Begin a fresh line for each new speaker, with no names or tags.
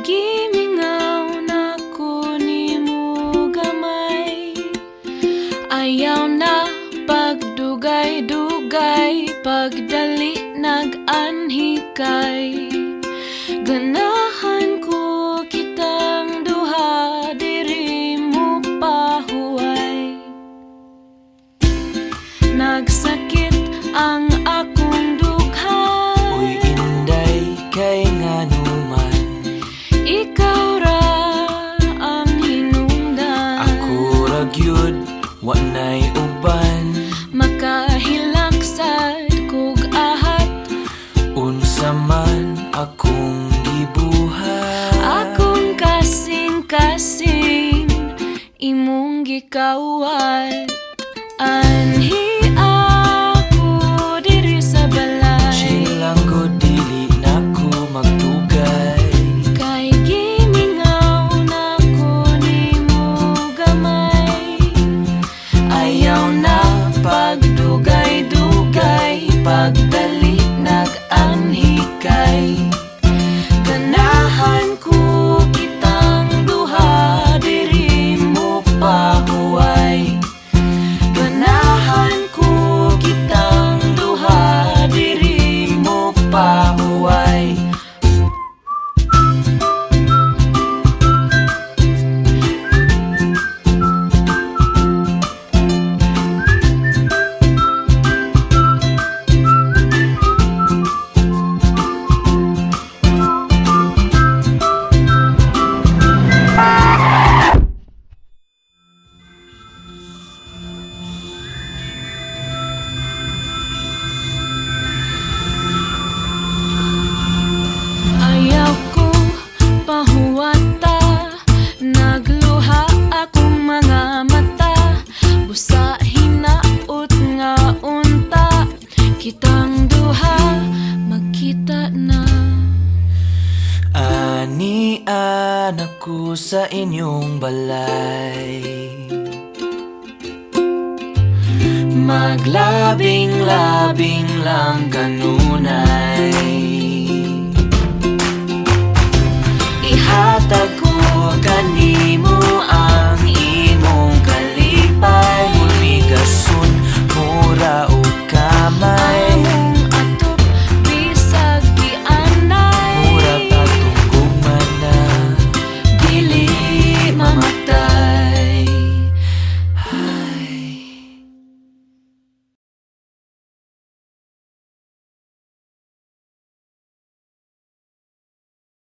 Gimingaw na kuni Ayaw na pagdugay-dugay Pagdali nag-anhikay. Ganahan ko kitang duha Diri mo pahuway Nagsakit ang
wa nay uban.
Makahilaksad kog ahat.
Unsa man akong gibuhat.
Akong kasing-kasing Imong gikawat. Anhi pagdugay-dugay Pagdali
anak ko sa inyong balay. Maglabing-labing lang kanunay